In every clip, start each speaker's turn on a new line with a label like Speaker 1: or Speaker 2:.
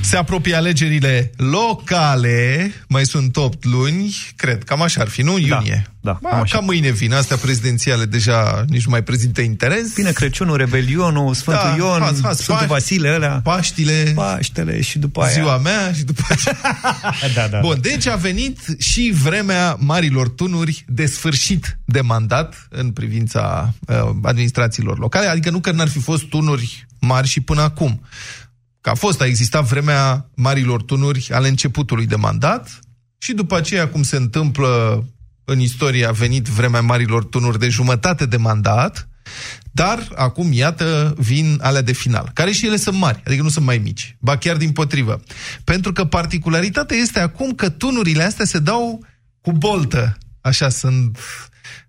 Speaker 1: Se apropie alegerile locale, mai sunt 8 luni, cred, cam așa ar fi, nu? Iunie.
Speaker 2: Da,
Speaker 1: da cam, cam mâine vin, astea prezidențiale deja nici nu mai prezintă interes.
Speaker 2: Bine, Crăciunul, Rebelionul, Sfântul da, Ion, has, has, Sfântul Paș, Vasile, ălea.
Speaker 1: Paștile.
Speaker 2: Paștele și după aia.
Speaker 1: Ziua mea și după aia.
Speaker 2: da, da,
Speaker 1: Bun,
Speaker 2: da.
Speaker 1: deci a venit și vremea marilor tunuri de sfârșit de mandat în privința uh, administrațiilor locale, adică nu că n-ar fi fost tunuri mari și până acum că a fost, a existat vremea marilor tunuri ale începutului de mandat și după aceea, cum se întâmplă în istorie, a venit vremea marilor tunuri de jumătate de mandat, dar acum, iată, vin alea de final, care și ele sunt mari, adică nu sunt mai mici, ba chiar din potrivă. Pentru că particularitatea este acum că tunurile astea se dau cu boltă, așa, sunt,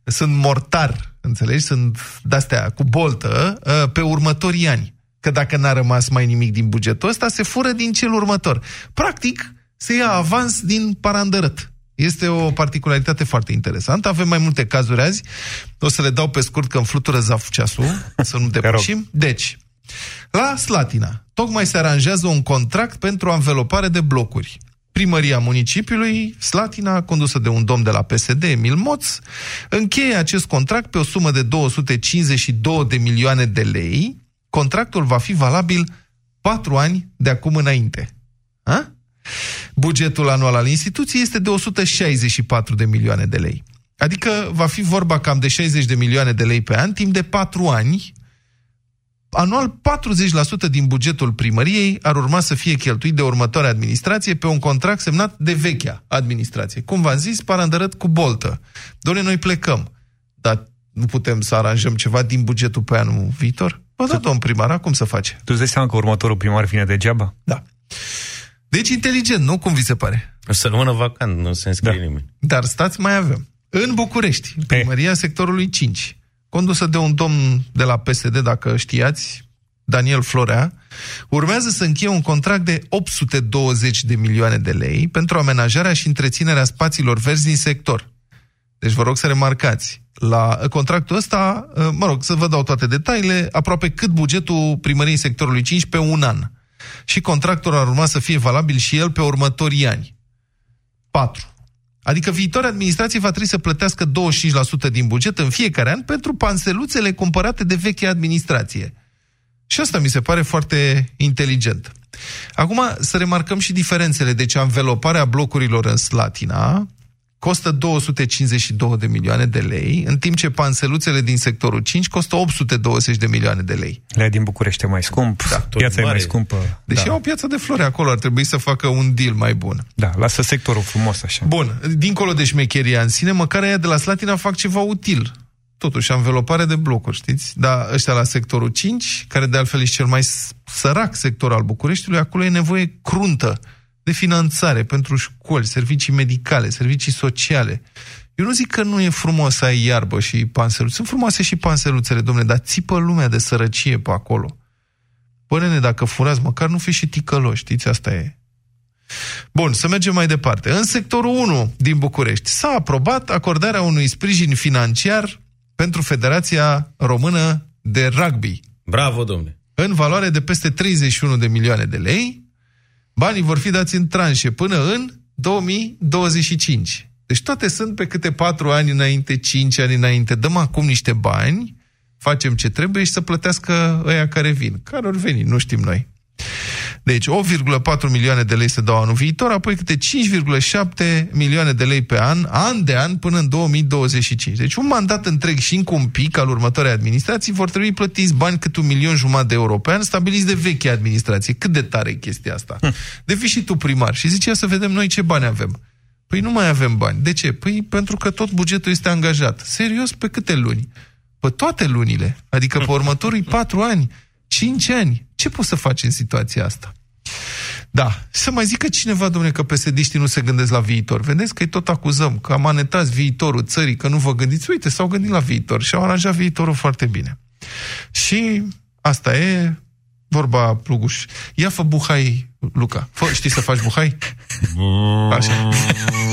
Speaker 1: sunt mortar, înțelegi? Sunt de-astea cu boltă ă, pe următorii ani că dacă n-a rămas mai nimic din bugetul ăsta, se fură din cel următor. Practic, se ia avans din parandărât. Este o particularitate foarte interesantă. Avem mai multe cazuri azi. O să le dau pe scurt că îmi flutură zaf ceasul, să nu depășim. Deci, la Slatina, tocmai se aranjează un contract pentru anvelopare de blocuri. Primăria municipiului, Slatina, condusă de un domn de la PSD, Emil Moț, încheie acest contract pe o sumă de 252 de milioane de lei, contractul va fi valabil patru ani de acum înainte. Ha? Bugetul anual al instituției este de 164 de milioane de lei. Adică va fi vorba cam de 60 de milioane de lei pe an, timp de patru ani. Anual, 40% din bugetul primăriei ar urma să fie cheltuit de următoarea administrație pe un contract semnat de vechea administrație. Cum v-am zis, parandărăt cu boltă. Doamne, noi plecăm, dar nu putem să aranjăm ceva din bugetul pe anul viitor? Bă, da, domn primar, cum să face?
Speaker 2: Tu îți dai seama că următorul primar vine degeaba?
Speaker 1: Da. Deci inteligent, nu? Cum vi se pare?
Speaker 3: O să rămână vacant, nu se înscrie da. nimeni.
Speaker 1: Dar stați, mai avem. În București, primăria sectorului 5, condusă de un domn de la PSD, dacă știați, Daniel Florea, urmează să încheie un contract de 820 de milioane de lei pentru amenajarea și întreținerea spațiilor verzi din sector. Deci vă rog să remarcați, la contractul ăsta, mă rog, să vă dau toate detaliile, aproape cât bugetul primăriei sectorului 5 pe un an. Și contractul ar urma să fie valabil și el pe următorii ani. 4. Adică viitoarea administrație va trebui să plătească 25% din buget în fiecare an pentru panseluțele cumpărate de veche administrație. Și asta mi se pare foarte inteligent. Acum să remarcăm și diferențele. Deci anveloparea blocurilor în Slatina costă 252 de milioane de lei, în timp ce panseluțele din sectorul 5 costă 820 de milioane de lei.
Speaker 2: Le din București e mai scump, da, piața e mai scumpă.
Speaker 1: Deși
Speaker 2: da.
Speaker 1: au o piață de flori acolo, ar trebui să facă un deal mai bun.
Speaker 2: Da, lasă sectorul frumos așa.
Speaker 1: Bun, dincolo de șmecheria în sine, măcar ea de la Slatina fac ceva util. Totuși, învelopare de blocuri, știți? Dar ăștia la sectorul 5, care de altfel e cel mai sărac sector al Bucureștiului, acolo e nevoie cruntă de finanțare pentru școli, servicii medicale, servicii sociale. Eu nu zic că nu e frumos să ai iarbă și panseluțe. Sunt frumoase și panseluțele, domnule, dar țipă lumea de sărăcie pe acolo. Părene, dacă furați, măcar nu fi și ticăloși, știți, asta e. Bun, să mergem mai departe. În sectorul 1 din București s-a aprobat acordarea unui sprijin financiar pentru Federația Română de Rugby.
Speaker 3: Bravo, domnule!
Speaker 1: În valoare de peste 31 de milioane de lei, Banii vor fi dați în tranșe până în 2025. Deci toate sunt pe câte 4 ani înainte, 5 ani înainte. Dăm acum niște bani, facem ce trebuie și să plătească ăia care vin. Care ori veni, nu știm noi. Deci 8,4 milioane de lei se dau anul viitor, apoi câte 5,7 milioane de lei pe an, an de an, până în 2025. Deci un mandat întreg și încă un pic al următoarei administrații vor trebui plătiți bani cât un milion jumătate de euro pe an, stabiliți de veche administrație. Cât de tare e chestia asta? Hm. De fi și tu primar și zicea să vedem noi ce bani avem. Păi nu mai avem bani. De ce? Păi pentru că tot bugetul este angajat. Serios, pe câte luni? Pe toate lunile. Adică pe următorii patru ani 5 ani. Ce poți să faci în situația asta? Da. Să mai zică cineva, domnule, că psd nu se gândesc la viitor. Vedeți că îi tot acuzăm, că amanetați viitorul țării, că nu vă gândiți. Uite, s-au gândit la viitor și au aranjat viitorul foarte bine. Și asta e vorba pluguș. Ia fă buhai, Luca. Fă, știi să faci buhai? Așa.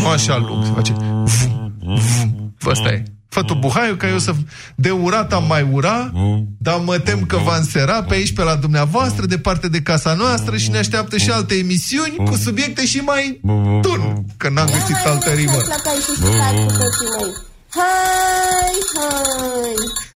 Speaker 1: Nu așa lung se face. Vum, vum. Asta e. Fătu Buhaiu, că eu să... De urat am mai ura, dar mă tem că va însera pe aici, pe la dumneavoastră, departe de casa noastră și ne așteaptă și alte emisiuni cu subiecte și mai tun, că n-am găsit altă rimă.
Speaker 4: Hai, hai!